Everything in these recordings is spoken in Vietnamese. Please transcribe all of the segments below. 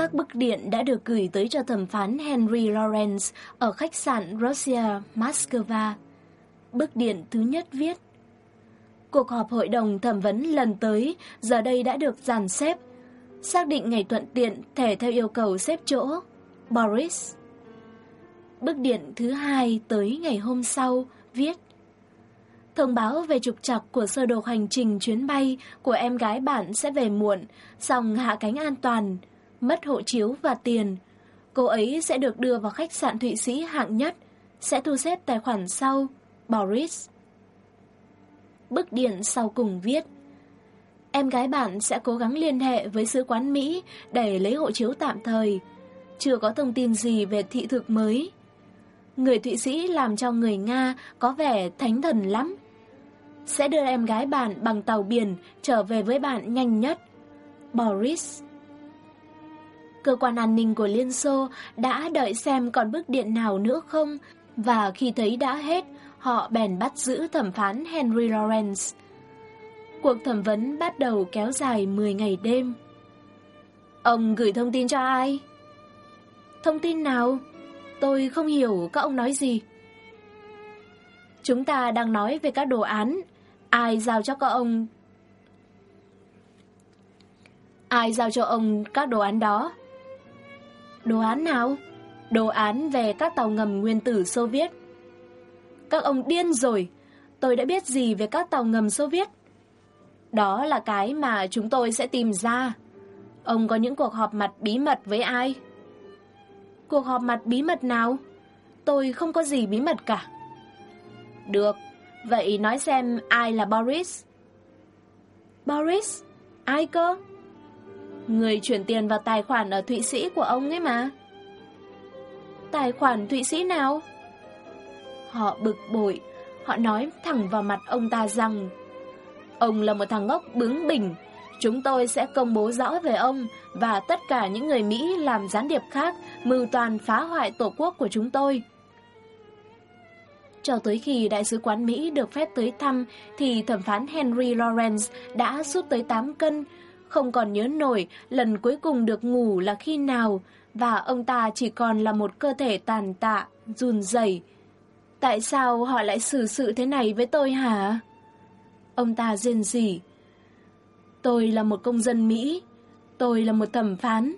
Các bức điện đã được gửi tới cho thẩm phán Henry Lawrence ở khách sạn Russia, Moscow. Bức điện thứ nhất viết Cuộc họp hội đồng thẩm vấn lần tới giờ đây đã được dàn xếp. Xác định ngày thuận tiện thể theo yêu cầu xếp chỗ. Boris Bức điện thứ hai tới ngày hôm sau viết Thông báo về trục trặc của sơ đồ hành trình chuyến bay của em gái bạn sẽ về muộn, xong hạ cánh an toàn, mất hộ chiếu và tiền. Cô ấy sẽ được đưa vào khách sạn Thụy Sĩ hạng nhất, sẽ thu xếp tài khoản sau, Boris. Bức điện sau cùng viết Em gái bạn sẽ cố gắng liên hệ với sứ quán Mỹ để lấy hộ chiếu tạm thời. Chưa có thông tin gì về thị thực mới. Người Thụy Sĩ làm cho người Nga có vẻ thánh thần lắm. Sẽ đưa em gái bạn bằng tàu biển trở về với bạn nhanh nhất. Boris Cơ quan an ninh của Liên Xô đã đợi xem còn bức điện nào nữa không và khi thấy đã hết, họ bèn bắt giữ thẩm phán Henry Lawrence. Cuộc thẩm vấn bắt đầu kéo dài 10 ngày đêm. Ông gửi thông tin cho ai? Thông tin nào? Tôi không hiểu các ông nói gì. Chúng ta đang nói về các đồ án. Ai giao cho các ông? Ai giao cho ông các đồ án đó? Đồ án nào? Đồ án về các tàu ngầm nguyên tử Xô Viết. Các ông điên rồi. Tôi đã biết gì về các tàu ngầm Xô Viết. Đó là cái mà chúng tôi sẽ tìm ra. Ông có những cuộc họp mặt bí mật với ai? Cuộc họp mặt bí mật nào? Tôi không có gì bí mật cả. Được, vậy nói xem ai là Boris? Boris? Ai cơ? Người chuyển tiền vào tài khoản ở Thụy Sĩ của ông ấy mà. Tài khoản Thụy Sĩ nào? Họ bực bội, họ nói thẳng vào mặt ông ta rằng Ông là một thằng ngốc bướng bỉnh, chúng tôi sẽ công bố rõ về ông và tất cả những người Mỹ làm gián điệp khác mưu toàn phá hoại tổ quốc của chúng tôi. Cho tới khi Đại sứ quán Mỹ được phép tới thăm thì thẩm phán Henry Lawrence đã rút tới 8 cân, không còn nhớ nổi lần cuối cùng được ngủ là khi nào và ông ta chỉ còn là một cơ thể tàn tạ, run rẩy. Tại sao họ lại xử sự thế này với tôi hả? Ông ta rên rỉ. Tôi là một công dân Mỹ. Tôi là một thẩm phán.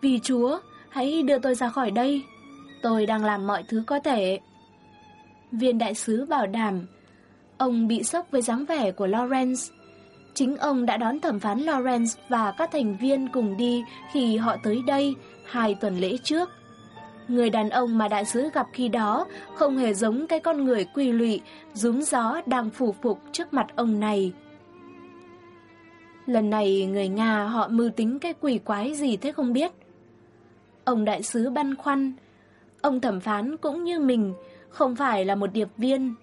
Vì Chúa, hãy đưa tôi ra khỏi đây. Tôi đang làm mọi thứ có thể. Viên đại sứ bảo đảm. Ông bị sốc với dáng vẻ của Lawrence. Chính ông đã đón thẩm phán Lawrence và các thành viên cùng đi khi họ tới đây hai tuần lễ trước. Người đàn ông mà đại sứ gặp khi đó không hề giống cái con người quy lụy, rúm gió đang phủ phục trước mặt ông này. Lần này người Nga họ mưu tính cái quỷ quái gì thế không biết. Ông đại sứ băn khoăn, ông thẩm phán cũng như mình, không phải là một điệp viên.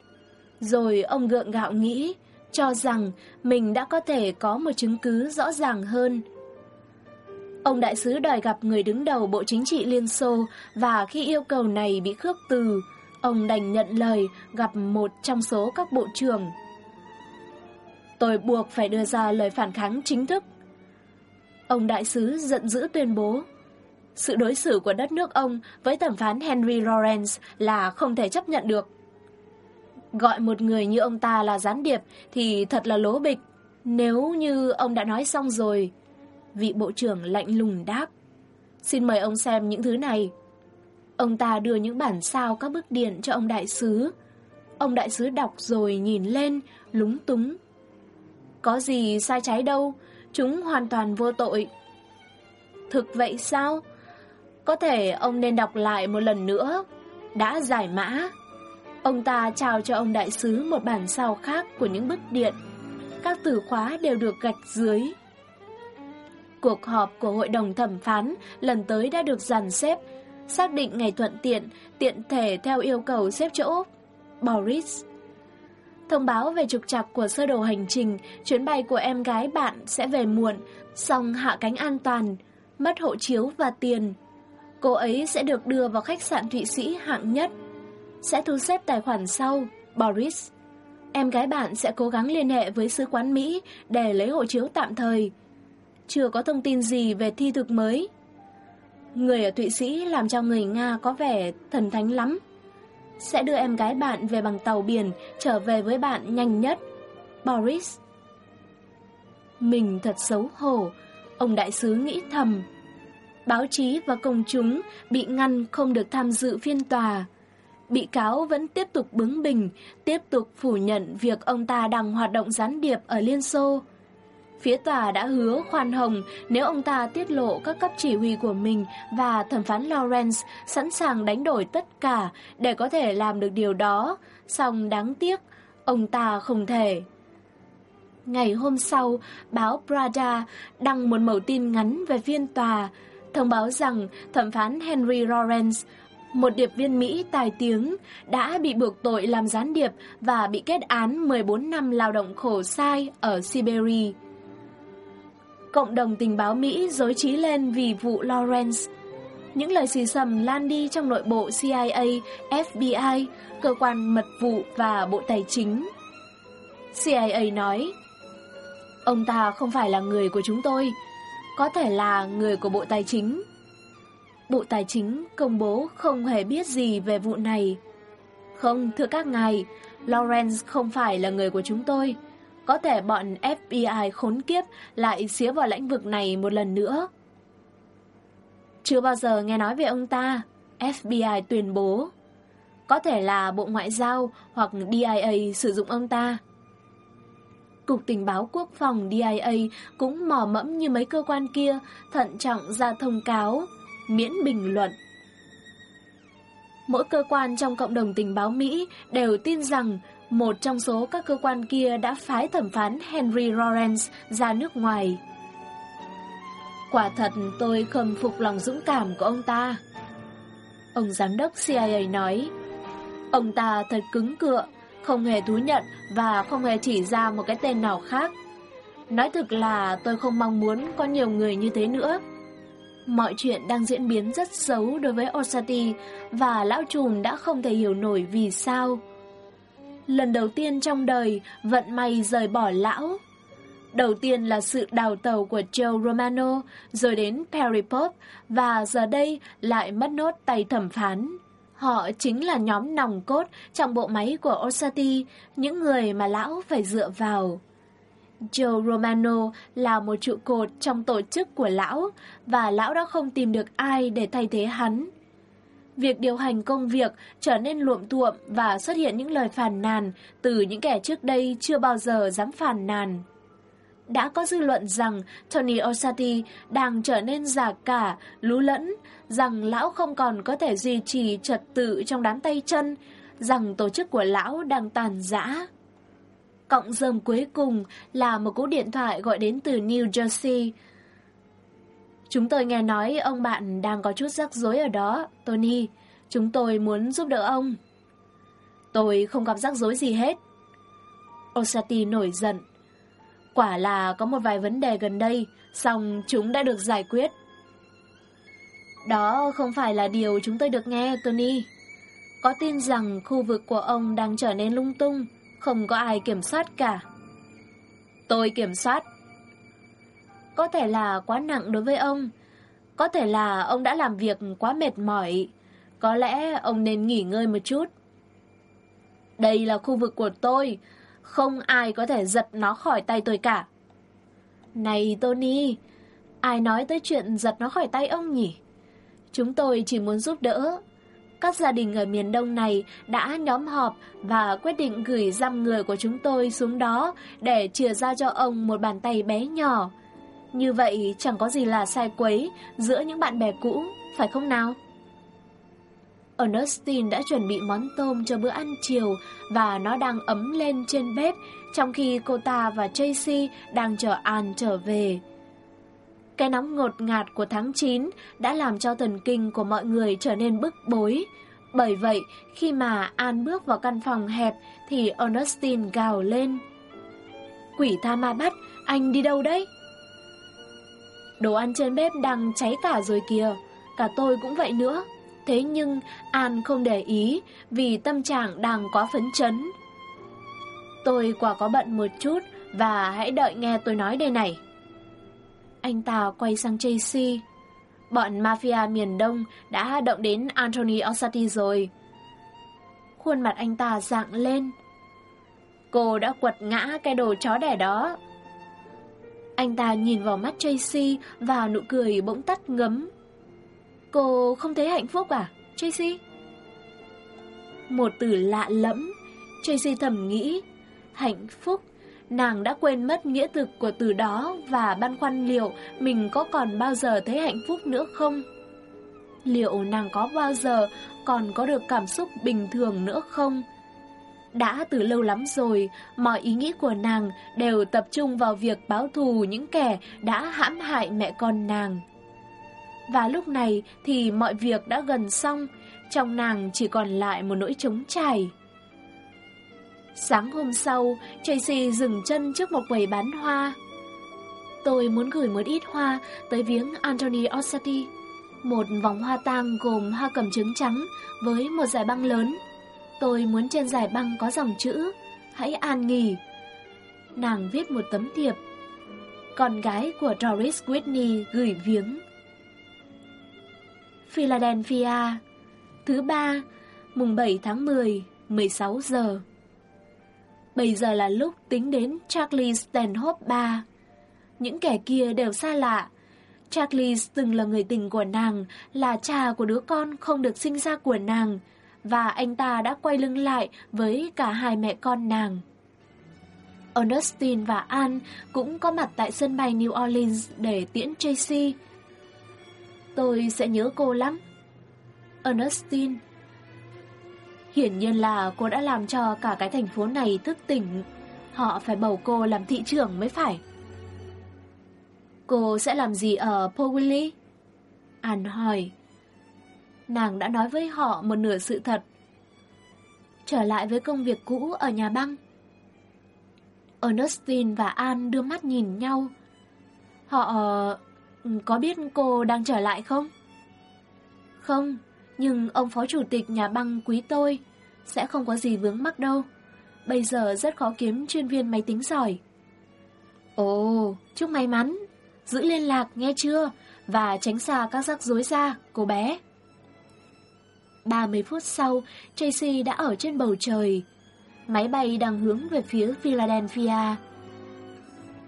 Rồi ông gượng gạo nghĩ, cho rằng mình đã có thể có một chứng cứ rõ ràng hơn. Ông đại sứ đòi gặp người đứng đầu Bộ Chính trị Liên Xô và khi yêu cầu này bị khước từ, ông đành nhận lời gặp một trong số các bộ trưởng. Tôi buộc phải đưa ra lời phản kháng chính thức. Ông đại sứ giận dữ tuyên bố, sự đối xử của đất nước ông với thẩm phán Henry Lawrence là không thể chấp nhận được. Gọi một người như ông ta là gián điệp thì thật là lố bịch. Nếu như ông đã nói xong rồi, vị bộ trưởng lạnh lùng đáp. Xin mời ông xem những thứ này. Ông ta đưa những bản sao các bức điện cho ông đại sứ. Ông đại sứ đọc rồi nhìn lên, lúng túng. Có gì sai trái đâu, chúng hoàn toàn vô tội. Thực vậy sao? Có thể ông nên đọc lại một lần nữa. Đã giải mã. Ông ta trao cho ông đại sứ một bản sao khác của những bức điện. Các từ khóa đều được gạch dưới. Cuộc họp của hội đồng thẩm phán lần tới đã được dàn xếp, xác định ngày thuận tiện, tiện thể theo yêu cầu xếp chỗ. Boris Thông báo về trục trặc của sơ đồ hành trình, chuyến bay của em gái bạn sẽ về muộn, xong hạ cánh an toàn, mất hộ chiếu và tiền. Cô ấy sẽ được đưa vào khách sạn Thụy Sĩ hạng nhất. Sẽ thu xếp tài khoản sau, Boris. Em gái bạn sẽ cố gắng liên hệ với sứ quán Mỹ để lấy hộ chiếu tạm thời. Chưa có thông tin gì về thi thực mới. Người ở Thụy Sĩ làm cho người Nga có vẻ thần thánh lắm. Sẽ đưa em gái bạn về bằng tàu biển trở về với bạn nhanh nhất. Boris Mình thật xấu hổ, ông đại sứ nghĩ thầm. Báo chí và công chúng bị ngăn không được tham dự phiên tòa bị cáo vẫn tiếp tục bướng bỉnh, tiếp tục phủ nhận việc ông ta đang hoạt động gián điệp ở Liên Xô. Phía tòa đã hứa khoan hồng nếu ông ta tiết lộ các cấp chỉ huy của mình và thẩm phán Lawrence sẵn sàng đánh đổi tất cả để có thể làm được điều đó, song đáng tiếc, ông ta không thể. Ngày hôm sau, báo Prada đăng một mẫu tin ngắn về phiên tòa, thông báo rằng thẩm phán Henry Lawrence một điệp viên Mỹ tài tiếng đã bị buộc tội làm gián điệp và bị kết án 14 năm lao động khổ sai ở Siberia. Cộng đồng tình báo Mỹ dối trí lên vì vụ Lawrence. Những lời xì xầm lan đi trong nội bộ CIA, FBI, cơ quan mật vụ và Bộ Tài chính. CIA nói, ông ta không phải là người của chúng tôi, có thể là người của Bộ Tài chính. Bộ Tài chính công bố không hề biết gì về vụ này. Không, thưa các ngài, Lawrence không phải là người của chúng tôi. Có thể bọn FBI khốn kiếp lại xía vào lĩnh vực này một lần nữa. Chưa bao giờ nghe nói về ông ta, FBI tuyên bố. Có thể là Bộ Ngoại giao hoặc DIA sử dụng ông ta. Cục Tình báo Quốc phòng DIA cũng mò mẫm như mấy cơ quan kia, thận trọng ra thông cáo miễn bình luận. Mỗi cơ quan trong cộng đồng tình báo Mỹ đều tin rằng một trong số các cơ quan kia đã phái thẩm phán Henry Lawrence ra nước ngoài. Quả thật tôi khâm phục lòng dũng cảm của ông ta. Ông giám đốc CIA nói, ông ta thật cứng cựa, không hề thú nhận và không hề chỉ ra một cái tên nào khác. Nói thực là tôi không mong muốn có nhiều người như thế nữa. Mọi chuyện đang diễn biến rất xấu đối với Osati và lão trùm đã không thể hiểu nổi vì sao. Lần đầu tiên trong đời, vận may rời bỏ lão. Đầu tiên là sự đào tàu của Joe Romano, rồi đến Perry Pop, và giờ đây lại mất nốt tay thẩm phán. Họ chính là nhóm nòng cốt trong bộ máy của Osati, những người mà lão phải dựa vào. Joe Romano là một trụ cột trong tổ chức của lão và lão đã không tìm được ai để thay thế hắn. Việc điều hành công việc trở nên luộm thuộm và xuất hiện những lời phàn nàn từ những kẻ trước đây chưa bao giờ dám phàn nàn. Đã có dư luận rằng Tony Osati đang trở nên già cả, lú lẫn, rằng lão không còn có thể duy trì trật tự trong đám tay chân, rằng tổ chức của lão đang tàn giã. Cộng dơm cuối cùng là một cú điện thoại gọi đến từ New Jersey. Chúng tôi nghe nói ông bạn đang có chút rắc rối ở đó, Tony. Chúng tôi muốn giúp đỡ ông. Tôi không gặp rắc rối gì hết. Osati nổi giận. Quả là có một vài vấn đề gần đây, song chúng đã được giải quyết. Đó không phải là điều chúng tôi được nghe, Tony. Có tin rằng khu vực của ông đang trở nên lung tung, không có ai kiểm soát cả. Tôi kiểm soát. Có thể là quá nặng đối với ông. Có thể là ông đã làm việc quá mệt mỏi. Có lẽ ông nên nghỉ ngơi một chút. Đây là khu vực của tôi. Không ai có thể giật nó khỏi tay tôi cả. Này Tony, ai nói tới chuyện giật nó khỏi tay ông nhỉ? Chúng tôi chỉ muốn giúp đỡ, các gia đình ở miền Đông này đã nhóm họp và quyết định gửi dăm người của chúng tôi xuống đó để chìa ra cho ông một bàn tay bé nhỏ. Như vậy chẳng có gì là sai quấy giữa những bạn bè cũ, phải không nào? Ernestine đã chuẩn bị món tôm cho bữa ăn chiều và nó đang ấm lên trên bếp trong khi cô ta và Tracy đang chờ Anne trở về. Cái nóng ngột ngạt của tháng 9 đã làm cho thần kinh của mọi người trở nên bức bối. Bởi vậy, khi mà An bước vào căn phòng hẹp thì Ernestine gào lên. Quỷ tha ma bắt, anh đi đâu đấy? Đồ ăn trên bếp đang cháy cả rồi kìa, cả tôi cũng vậy nữa. Thế nhưng An không để ý vì tâm trạng đang quá phấn chấn. Tôi quả có bận một chút và hãy đợi nghe tôi nói đây này. Anh ta quay sang Tracy. Bọn mafia miền Đông đã động đến Anthony Orsatti rồi. Khuôn mặt anh ta dạng lên. Cô đã quật ngã cái đồ chó đẻ đó. Anh ta nhìn vào mắt Tracy và nụ cười bỗng tắt ngấm. Cô không thấy hạnh phúc à, Tracy? Một từ lạ lẫm, Tracy thầm nghĩ. Hạnh phúc, nàng đã quên mất nghĩa thực của từ đó và băn khoăn liệu mình có còn bao giờ thấy hạnh phúc nữa không? Liệu nàng có bao giờ còn có được cảm xúc bình thường nữa không? Đã từ lâu lắm rồi, mọi ý nghĩ của nàng đều tập trung vào việc báo thù những kẻ đã hãm hại mẹ con nàng. Và lúc này thì mọi việc đã gần xong, trong nàng chỉ còn lại một nỗi trống trải. Sáng hôm sau, Tracy dừng chân trước một quầy bán hoa. Tôi muốn gửi một ít hoa tới viếng Anthony Orsatti. Một vòng hoa tang gồm hoa cầm trứng trắng với một giải băng lớn. Tôi muốn trên giải băng có dòng chữ Hãy an nghỉ. Nàng viết một tấm thiệp. Con gái của Doris Whitney gửi viếng. Philadelphia Thứ ba, mùng 7 tháng 10, 16 giờ. Bây giờ là lúc tính đến Charlie Stanhope 3. Những kẻ kia đều xa lạ. Charlie từng là người tình của nàng, là cha của đứa con không được sinh ra của nàng, và anh ta đã quay lưng lại với cả hai mẹ con nàng. Ernestine và Anne cũng có mặt tại sân bay New Orleans để tiễn Tracy. Tôi sẽ nhớ cô lắm. Ernestine Hiển nhiên là cô đã làm cho cả cái thành phố này thức tỉnh. Họ phải bầu cô làm thị trưởng mới phải. Cô sẽ làm gì ở Powilly? An hỏi. Nàng đã nói với họ một nửa sự thật. Trở lại với công việc cũ ở nhà băng. Ernestine và An đưa mắt nhìn nhau. Họ ừ, có biết cô đang trở lại không? Không, nhưng ông phó chủ tịch nhà băng quý tôi sẽ không có gì vướng mắc đâu. Bây giờ rất khó kiếm chuyên viên máy tính giỏi. Ồ, chúc may mắn. Giữ liên lạc nghe chưa? Và tránh xa các rắc rối ra, cô bé. 30 phút sau, Tracy đã ở trên bầu trời. Máy bay đang hướng về phía Philadelphia.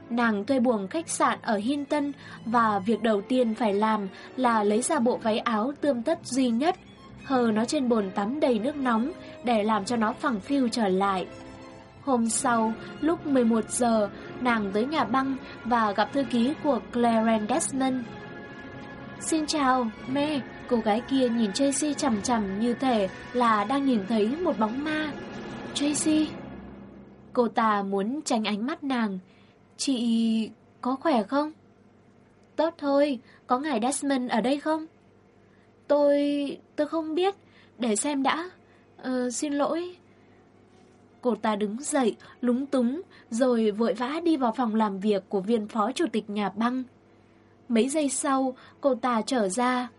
Nàng thuê buồng khách sạn ở Hinton và việc đầu tiên phải làm là lấy ra bộ váy áo tươm tất duy nhất, hờ nó trên bồn tắm đầy nước nóng để làm cho nó phẳng phiu trở lại. Hôm sau, lúc 11 giờ, nàng tới nhà băng và gặp thư ký của Clarence Desmond. Xin chào, Mê, cô gái kia nhìn Tracy chầm chầm như thể là đang nhìn thấy một bóng ma. Tracy... Cô ta muốn tránh ánh mắt nàng, Chị có khỏe không? Tốt thôi, có ngài Desmond ở đây không? Tôi... tôi không biết, để xem đã. Ờ, xin lỗi. Cô ta đứng dậy, lúng túng, rồi vội vã đi vào phòng làm việc của viên phó chủ tịch nhà băng. Mấy giây sau, cô ta trở ra.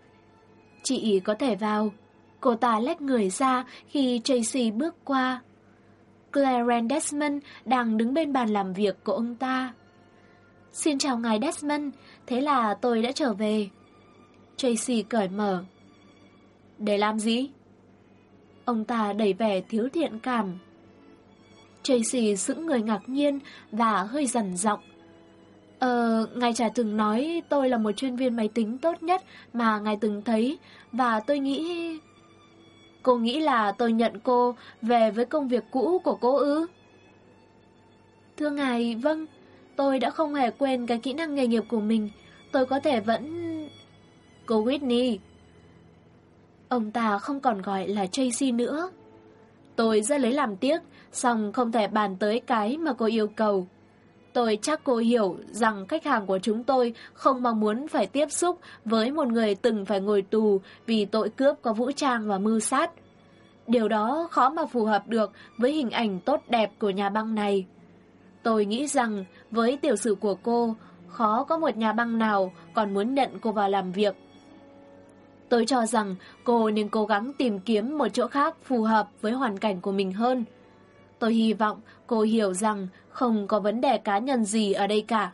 Chị có thể vào. Cô ta lách người ra khi Tracy bước qua. Clarence Desmond đang đứng bên bàn làm việc của ông ta. Xin chào ngài Desmond, thế là tôi đã trở về. Tracy cởi mở. Để làm gì? Ông ta đẩy vẻ thiếu thiện cảm. Tracy sững người ngạc nhiên và hơi dần giọng. Ờ, ngài trả từng nói tôi là một chuyên viên máy tính tốt nhất mà ngài từng thấy và tôi nghĩ... Cô nghĩ là tôi nhận cô về với công việc cũ của cô ư? Thưa ngài, vâng, tôi đã không hề quên cái kỹ năng nghề nghiệp của mình. Tôi có thể vẫn... Cô Whitney. Ông ta không còn gọi là Tracy nữa. Tôi rất lấy làm tiếc, song không thể bàn tới cái mà cô yêu cầu. Tôi chắc cô hiểu rằng khách hàng của chúng tôi không mong muốn phải tiếp xúc với một người từng phải ngồi tù vì tội cướp có vũ trang và mưu sát. Điều đó khó mà phù hợp được với hình ảnh tốt đẹp của nhà băng này. Tôi nghĩ rằng với tiểu sử của cô, khó có một nhà băng nào còn muốn nhận cô vào làm việc. Tôi cho rằng cô nên cố gắng tìm kiếm một chỗ khác phù hợp với hoàn cảnh của mình hơn. Tôi hy vọng cô hiểu rằng không có vấn đề cá nhân gì ở đây cả.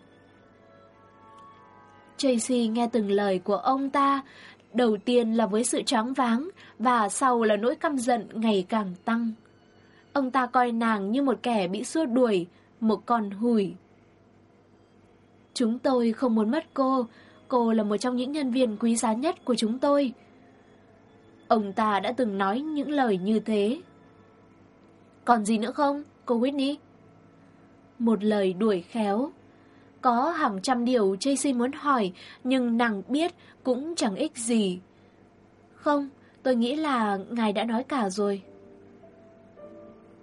Tracy nghe từng lời của ông ta, đầu tiên là với sự choáng váng và sau là nỗi căm giận ngày càng tăng. Ông ta coi nàng như một kẻ bị xua đuổi, một con hủi. Chúng tôi không muốn mất cô, cô là một trong những nhân viên quý giá nhất của chúng tôi. Ông ta đã từng nói những lời như thế. Còn gì nữa không, cô Whitney? Một lời đuổi khéo. Có hàng trăm điều Tracy muốn hỏi, nhưng nàng biết cũng chẳng ích gì. Không, tôi nghĩ là ngài đã nói cả rồi.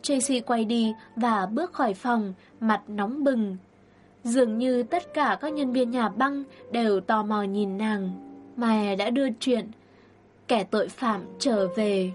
Tracy quay đi và bước khỏi phòng, mặt nóng bừng. Dường như tất cả các nhân viên nhà băng đều tò mò nhìn nàng. Mà đã đưa chuyện kẻ tội phạm trở về.